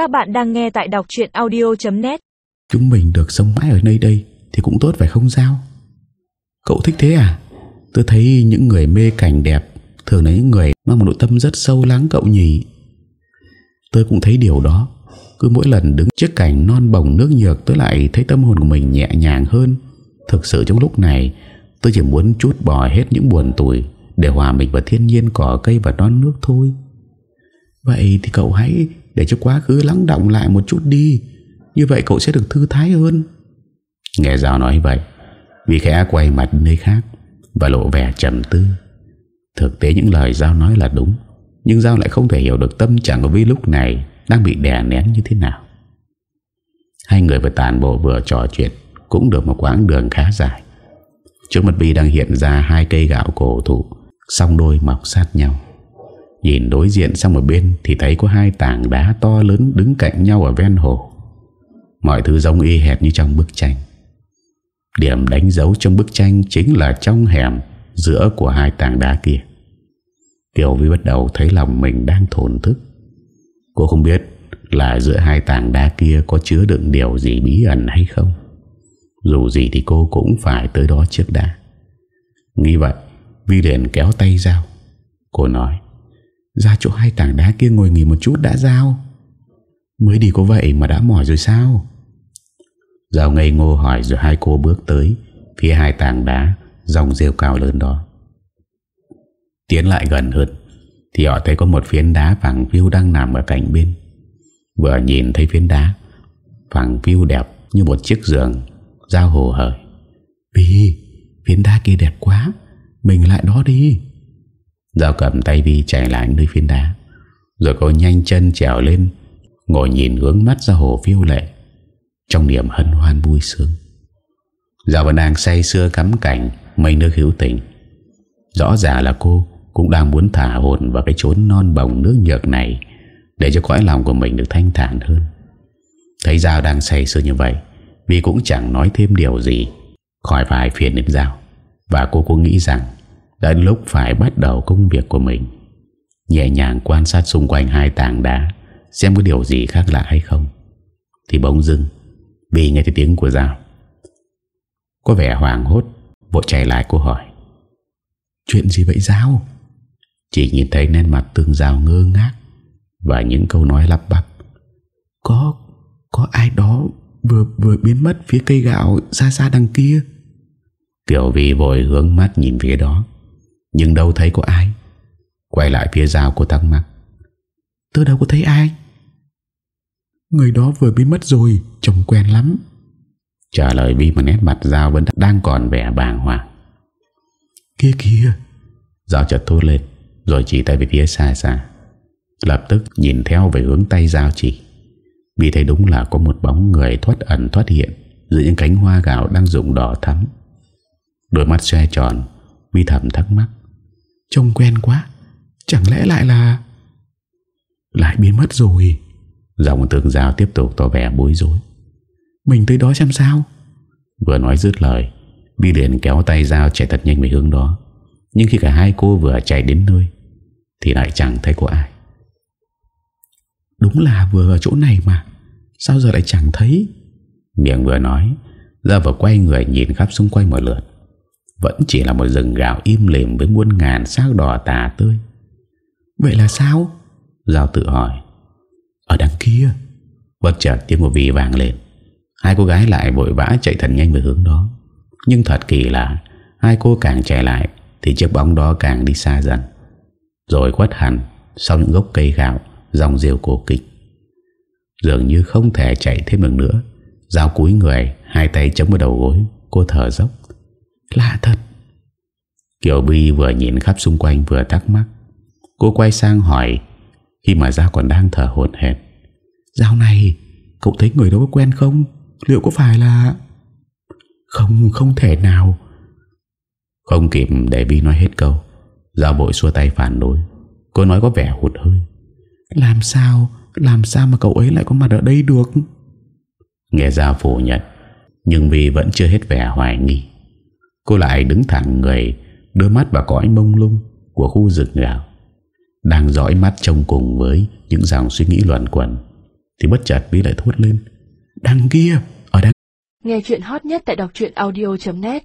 Các bạn đang nghe tại đọc chuyện audio.net Chúng mình được sống mãi ở nơi đây Thì cũng tốt phải không Giao? Cậu thích thế à? Tôi thấy những người mê cảnh đẹp, Thường là những người mang một nội tâm rất sâu lắng cậu nhỉ. Tôi cũng thấy điều đó. Cứ mỗi lần đứng trước cảnh non bồng nước nhược, Tôi lại thấy tâm hồn của mình nhẹ nhàng hơn. Thực sự trong lúc này, Tôi chỉ muốn chút bỏ hết những buồn tuổi Để hòa mình vào thiên nhiên cỏ cây và non nước thôi. Vậy thì cậu hãy để cho quá khứ lắng động lại một chút đi. Như vậy cậu sẽ được thư thái hơn. Nghe Giao nói vậy Vì khẽ quay mặt nơi khác Và lộ vẻ trầm tư. Thực tế những lời Giao nói là đúng, Nhưng Giao lại không thể hiểu được tâm trạng của Vi lúc này Đang bị đè nén như thế nào. Hai người vừa tàn bộ vừa trò chuyện Cũng được một quãng đường khá dài. Trước mặt Vi đang hiện ra hai cây gạo cổ thụ, Song đôi mọc sát nhau. Nhìn đối diện sang một bên Thì thấy có hai tảng đá to lớn Đứng cạnh nhau ở ven hồ. Mọi thứ giống y hệt như trong bức tranh. Điểm đánh dấu trong bức tranh Chính là trong hẻm Giữa của hai tảng đá kia. Kiều Vi bắt đầu thấy lòng mình đang thổn thức. Cô không biết Là giữa hai tảng đá kia Có chứa đựng điều gì bí ẩn hay không. Dù gì thì cô cũng phải tới đó trước đã. Nghĩ vậy, Vi liền kéo tay dao Cô nói ra chỗ hai tảng đá kia ngồi nghỉ một chút đã giao. Mới đi có vậy mà đã mỏi rồi sao? Giao ngây ngô hỏi rồi hai cô bước tới, Phía hai tảng đá, Dòng rêu cao lớn đó. Tiến lại gần hơn, Thì họ thấy có một phiến đá phẳng phiêu đang nằm ở cạnh bên. Vừa nhìn thấy phiến đá, Phẳng phiêu đẹp như một chiếc giường, Giao hồ hởi. Vì phiến đá kia đẹp quá, Mình lại đó đi. Giao cầm tay Vi chạy lại nơi phiến đá. Rồi cô nhanh chân trèo lên, Ngồi nhìn hướng mắt ra hồ phiêu lệ, Trong niềm hân hoan vui sướng. Giao vẫn đang say sưa cắm cảnh Mây nước hữu tình. Rõ ràng là cô Cũng đang muốn thả hồn vào cái chốn non bồng nước nhược này Để cho cõi lòng của mình được thanh thản hơn. Thấy Giao đang say sưa như vậy, Vi cũng chẳng nói thêm điều gì, Khỏi phải phiền đến Giao Và cô cũng nghĩ rằng đã lúc phải bắt đầu công việc của mình. Nhẹ nhàng quan sát xung quanh hai tảng đá, Xem có điều gì khác lạ hay không. Thì bỗng dưng Vì nghe thấy tiếng của Giao. Có vẻ hoàng hốt, Vội chạy lại cô hỏi. Chuyện gì vậy, Giao? Chỉ nhìn thấy nét mặt tương Giao ngơ ngác Và những câu nói lắp bắp. Có Có ai đó vừa vừa biến mất phía cây gạo xa xa đằng kia? Tiểu Vi vội hướng mắt nhìn phía đó nhưng đâu thấy có ai. Quay lại phía rào cô thắc mắc Tôi đâu có thấy ai. Người đó vừa biến mất rồi Trông quen lắm. Trả lời Vi mà nét mặt Giao vẫn đang còn vẻ bàng hoàng. Kia kia Giao chợt thốt lên Rồi chỉ tay về phía xa xa. Lập tức nhìn theo về hướng tay Giao chỉ. Vì thấy đúng là có một bóng người thoát ẩn thoát hiện Giữa những cánh hoa gạo đang rụng đỏ thắm. Đôi mắt xoe tròn Vi thầm thắc mắc Trông quen quá. Chẳng lẽ lại là Lại biến mất rồi. Dòng tường giao tiếp tục tỏ vẻ bối rối. Mình tới đó xem sao. Vừa nói dứt lời Vi liền kéo tay Giao chạy thật nhanh về hướng đó. Nhưng khi cả hai cô vừa chạy đến nơi Thì lại chẳng thấy có ai. Đúng là vừa ở chỗ này mà. Sao giờ lại chẳng thấy? Miệng vừa nói Giao vừa quay người nhìn khắp xung quanh một lượt vẫn chỉ là một rừng gạo im lìm Với muôn ngàn xác đỏ tà tươi. Vậy là sao? Giao tự hỏi. Ở đằng kia, Bất chợt tiếng của Vi vàng lên. Hai cô gái lại vội vã chạy thật nhanh về hướng đó. Nhưng thật kỳ lạ, Hai cô càng chạy lại Thì chiếc bóng đó càng đi xa dần. Rồi quất hẳn Sau những gốc cây gạo, Dòng rêu cổ kịch. Dường như không thể chạy thêm được nữa, Giao cúi người, Hai tay chống vào đầu gối, Cô thở dốc. Lạ thật. Kiều Bi vừa nhìn khắp xung quanh vừa thắc mắc. Cô quay sang hỏi Khi mà Giao còn đang thở hồn hển. Giao này Cậu thấy người đó có quen không? Liệu có phải là Không không thể nào. Không kịp để Bi nói hết câu Giao bội xua tay phản đối. Cô nói có vẻ hụt hơi. Làm sao Làm sao mà cậu ấy lại có mặt ở đây được? Nghe Giao phủ nhận Nhưng Bi vẫn chưa hết vẻ hoài nghi Cô lại đứng thẳng người, Đôi mắt vào cõi mông lung Của khu rừng gạo Đang dõi mắt trông cùng với Những dòng suy nghĩ luẩn quẩn, Thì bất chợt Bí lại thốt lên. Đằng kia, Ở đằng Nghe chuyện hot nhất tại đọc audio.net